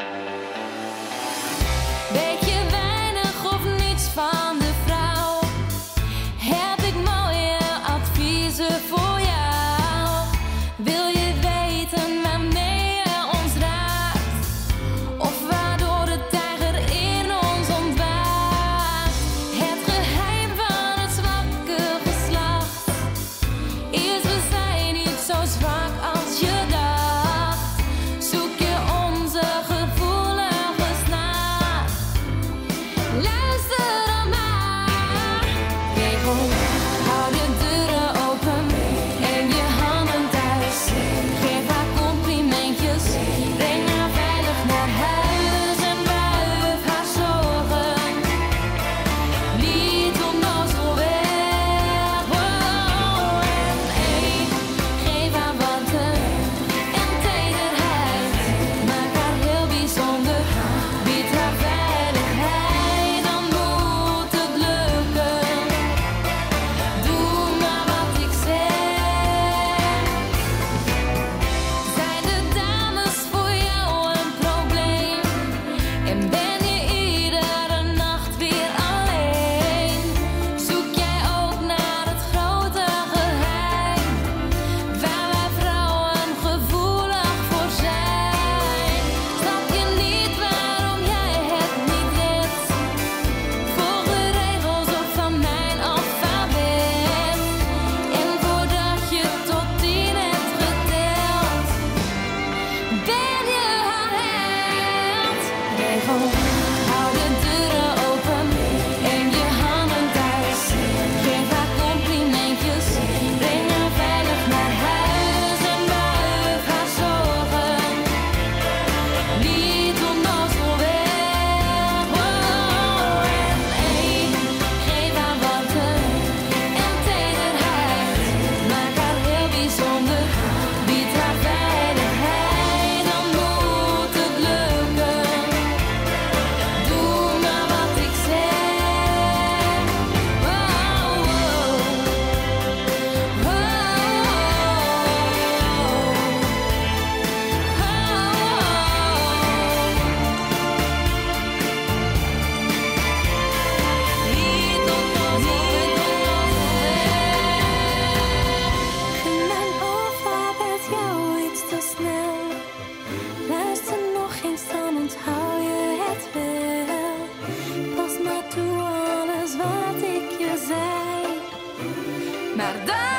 Bye. merda.